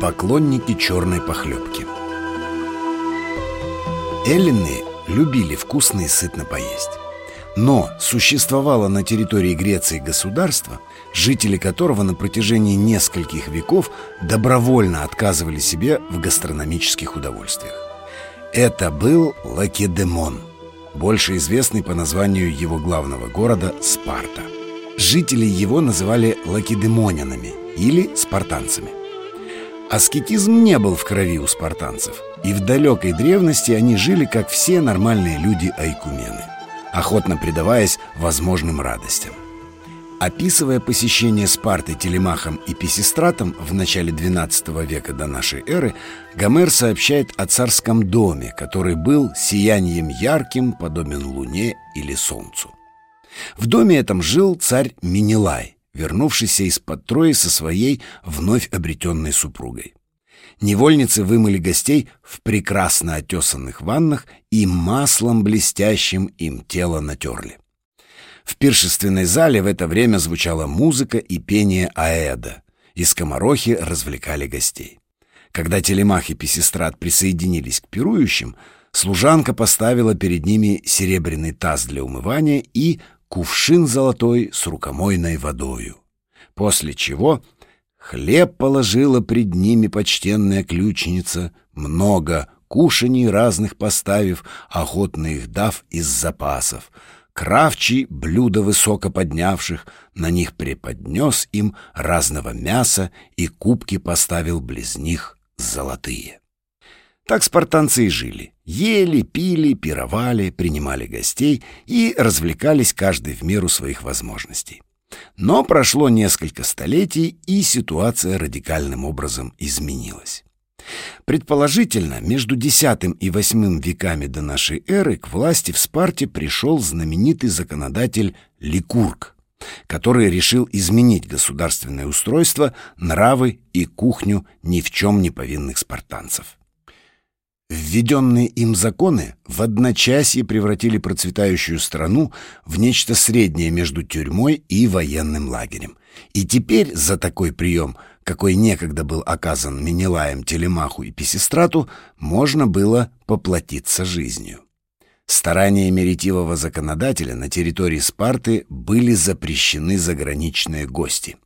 Поклонники черной похлебки Эллины любили вкусно и сытно поесть но существовало на территории Греции государство, жители которого на протяжении нескольких веков добровольно отказывали себе в гастрономических удовольствиях. Это был Лакедемон, больше известный по названию его главного города Спарта. Жители его называли лакедемонянами или спартанцами. Аскетизм не был в крови у спартанцев, и в далекой древности они жили, как все нормальные люди-айкумены – охотно предаваясь возможным радостям. Описывая посещение Спарты Телемахом и Писистратом в начале XII века до нашей эры, Гомер сообщает о царском доме, который был сиянием ярким, подобен луне или солнцу. В доме этом жил царь Минилай, вернувшийся из-под Трои со своей вновь обретенной супругой. Невольницы вымыли гостей в прекрасно отесанных ваннах и маслом блестящим им тело натерли. В пиршественной зале в это время звучала музыка и пение аэда, и скоморохи развлекали гостей. Когда Телемах и Песистрат присоединились к пирующим, служанка поставила перед ними серебряный таз для умывания и кувшин золотой с рукомойной водою. После чего Хлеб положила пред ними почтенная ключница, много кушаний разных поставив, охотно их дав из запасов. Кравчий, блюда высоко поднявших, на них преподнес им разного мяса и кубки поставил близ них золотые. Так спартанцы и жили. Ели, пили, пировали, принимали гостей и развлекались каждый в меру своих возможностей. Но прошло несколько столетий, и ситуация радикальным образом изменилась. Предположительно, между X и VIII веками до нашей эры к власти в Спарте пришел знаменитый законодатель Ликург, который решил изменить государственное устройство, нравы и кухню ни в чем не повинных спартанцев. Введенные им законы в одночасье превратили процветающую страну в нечто среднее между тюрьмой и военным лагерем. И теперь за такой прием, какой некогда был оказан Менелаем, Телемаху и Песистрату, можно было поплатиться жизнью. Старания меритивого законодателя на территории Спарты были запрещены заграничные гости.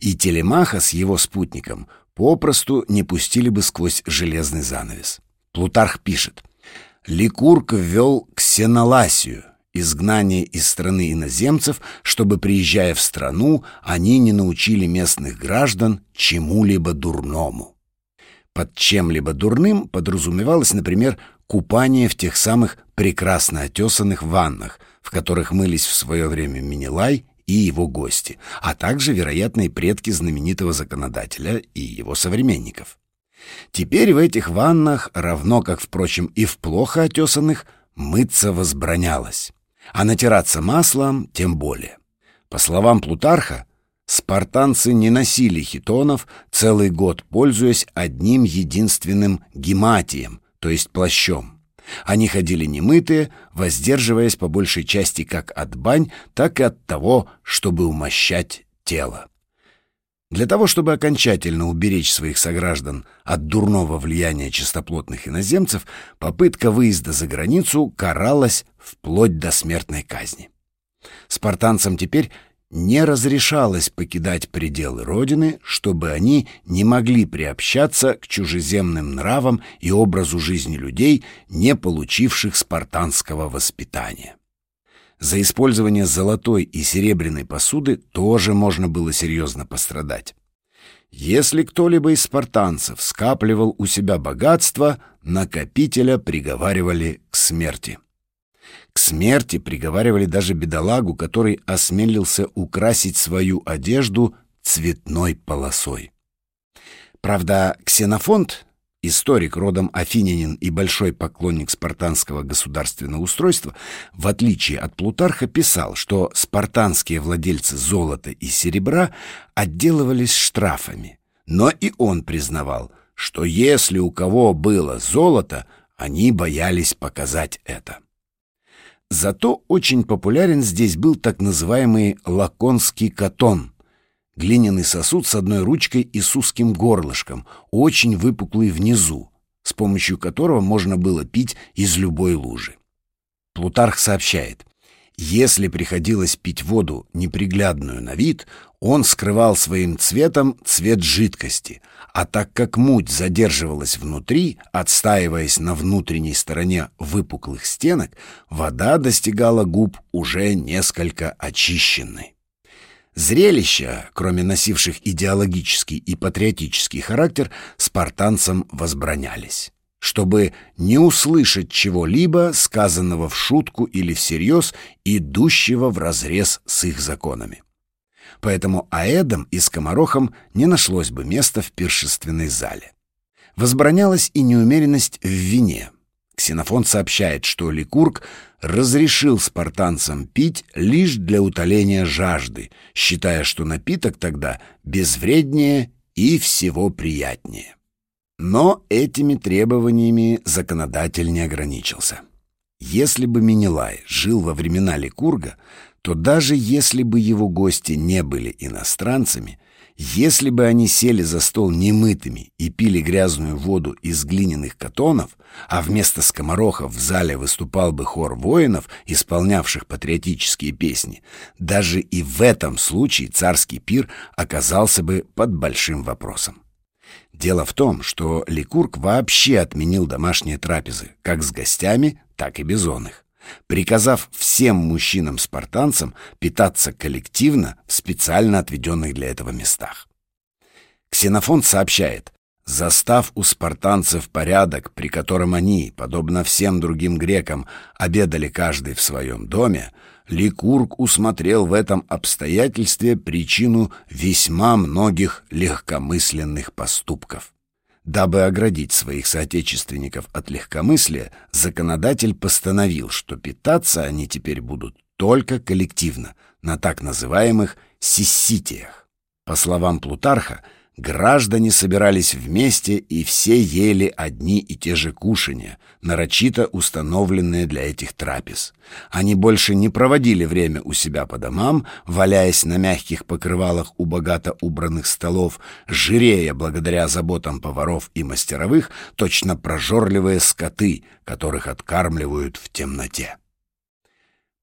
И Телемаха с его спутником попросту не пустили бы сквозь железный занавес. Плутарх пишет. Ликург ввел ксеноласию, изгнание из страны иноземцев, чтобы, приезжая в страну, они не научили местных граждан чему-либо дурному. Под чем-либо дурным подразумевалось, например, купание в тех самых прекрасно отесанных ваннах, в которых мылись в свое время Минилай и его гости, а также вероятные предки знаменитого законодателя и его современников. Теперь в этих ваннах, равно как, впрочем, и в плохо отесанных, мыться возбранялось, а натираться маслом тем более. По словам Плутарха, спартанцы не носили хитонов, целый год пользуясь одним единственным гематием, то есть плащом. Они ходили немытые, воздерживаясь по большей части как от бань, так и от того, чтобы умощать тело. Для того, чтобы окончательно уберечь своих сограждан от дурного влияния чистоплотных иноземцев, попытка выезда за границу каралась вплоть до смертной казни. Спартанцам теперь не разрешалось покидать пределы Родины, чтобы они не могли приобщаться к чужеземным нравам и образу жизни людей, не получивших спартанского воспитания. За использование золотой и серебряной посуды тоже можно было серьезно пострадать. Если кто-либо из спартанцев скапливал у себя богатство, накопителя приговаривали к смерти. К смерти приговаривали даже бедолагу, который осмелился украсить свою одежду цветной полосой. Правда, Ксенофонт историк родом афинянин и большой поклонник спартанского государственного устройства, в отличие от Плутарха, писал, что спартанские владельцы золота и серебра отделывались штрафами. Но и он признавал, что если у кого было золото, они боялись показать это. Зато очень популярен здесь был так называемый лаконский катон, Глиняный сосуд с одной ручкой и с узким горлышком, очень выпуклый внизу, с помощью которого можно было пить из любой лужи. Плутарх сообщает, если приходилось пить воду неприглядную на вид, он скрывал своим цветом цвет жидкости, а так как муть задерживалась внутри, отстаиваясь на внутренней стороне выпуклых стенок, вода достигала губ уже несколько очищенной. Зрелища, кроме носивших идеологический и патриотический характер, спартанцам возбранялись чтобы не услышать чего-либо, сказанного в шутку или всерьез, идущего вразрез с их законами. Поэтому аэдам и скоморохам не нашлось бы места в пиршественной зале. Возбранялась и неумеренность в вине. Ксенофон сообщает, что Ликург разрешил спартанцам пить лишь для утоления жажды, считая, что напиток тогда безвреднее и всего приятнее. Но этими требованиями законодатель не ограничился. Если бы Минилай жил во времена Ликурга, то даже если бы его гости не были иностранцами, если бы они сели за стол немытыми и пили грязную воду из глиняных катонов, а вместо скоморохов в зале выступал бы хор воинов, исполнявших патриотические песни, даже и в этом случае царский пир оказался бы под большим вопросом. Дело в том, что Ликург вообще отменил домашние трапезы, как с гостями, так и без их, приказав всем мужчинам-спартанцам питаться коллективно в специально отведенных для этого местах. Ксенофон сообщает, застав у спартанцев порядок, при котором они, подобно всем другим грекам, обедали каждый в своем доме, Ликург усмотрел в этом обстоятельстве причину весьма многих легкомысленных поступков. Дабы оградить своих соотечественников от легкомыслия, законодатель постановил, что питаться они теперь будут только коллективно, на так называемых сисситиях. По словам Плутарха, Граждане собирались вместе, и все ели одни и те же кушания, нарочито установленные для этих трапез. Они больше не проводили время у себя по домам, валяясь на мягких покрывалах у богато убранных столов, жирея благодаря заботам поваров и мастеровых, точно прожорливые скоты, которых откармливают в темноте.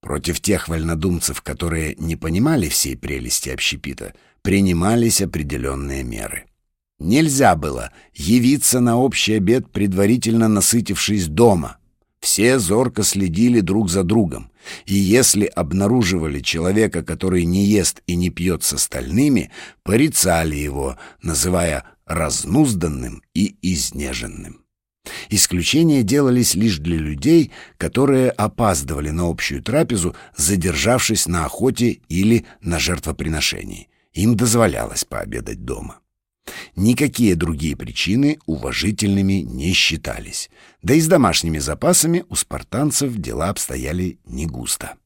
Против тех вольнодумцев, которые не понимали всей прелести общепита, принимались определенные меры. Нельзя было явиться на общий обед, предварительно насытившись дома. Все зорко следили друг за другом, и если обнаруживали человека, который не ест и не пьет с остальными, порицали его, называя разнузданным и изнеженным. Исключения делались лишь для людей, которые опаздывали на общую трапезу, задержавшись на охоте или на жертвоприношении. Им дозволялось пообедать дома. Никакие другие причины уважительными не считались. Да и с домашними запасами у спартанцев дела обстояли не густо.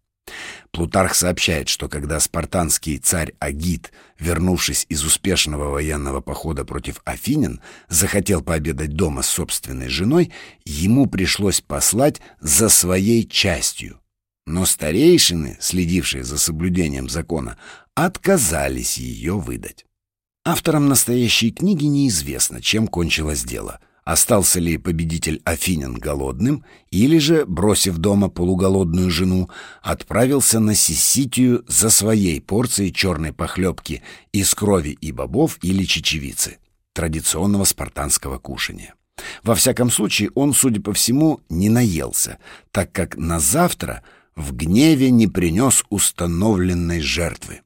Плутарх сообщает, что когда спартанский царь Агит, вернувшись из успешного военного похода против афинян, захотел пообедать дома с собственной женой, ему пришлось послать за своей частью. Но старейшины, следившие за соблюдением закона, отказались ее выдать. Авторам настоящей книги неизвестно, чем кончилось дело. Остался ли победитель Афинин голодным, или же, бросив дома полуголодную жену, отправился на Сиситию за своей порцией черной похлебки из крови и бобов или чечевицы, традиционного спартанского кушания. Во всяком случае, он, судя по всему, не наелся, так как на завтра в гневе не принес установленной жертвы.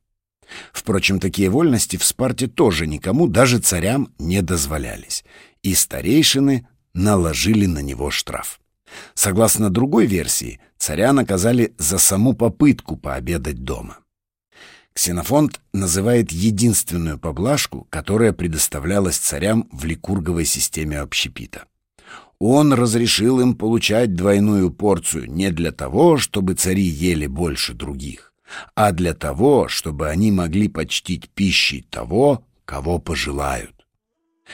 Впрочем, такие вольности в Спарте тоже никому, даже царям, не дозволялись, и старейшины наложили на него штраф. Согласно другой версии, царя наказали за саму попытку пообедать дома. Ксенофонт называет единственную поблажку, которая предоставлялась царям в ликурговой системе общепита. Он разрешил им получать двойную порцию не для того, чтобы цари ели больше других, а для того, чтобы они могли почтить пищей того, кого пожелают.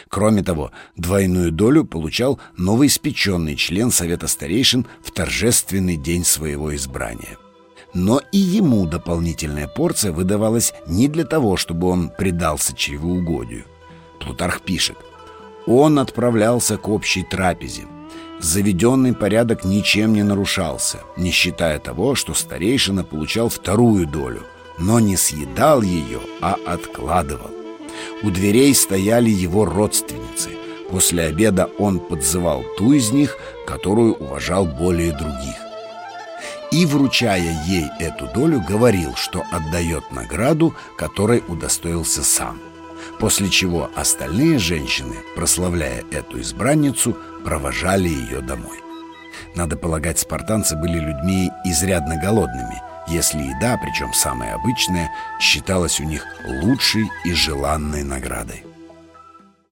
Кроме того, двойную долю получал новоиспеченный член Совета Старейшин в торжественный день своего избрания. Но и ему дополнительная порция выдавалась не для того, чтобы он предался чревоугодию. Плутарх пишет, он отправлялся к общей трапезе. Заведенный порядок ничем не нарушался, не считая того, что старейшина получал вторую долю, но не съедал ее, а откладывал. У дверей стояли его родственницы. После обеда он подзывал ту из них, которую уважал более других. И, вручая ей эту долю, говорил, что отдает награду, которой удостоился сам. После чего остальные женщины, прославляя эту избранницу, провожали ее домой. Надо полагать, спартанцы были людьми изрядно голодными, если еда, причем самая обычная, считалась у них лучшей и желанной наградой.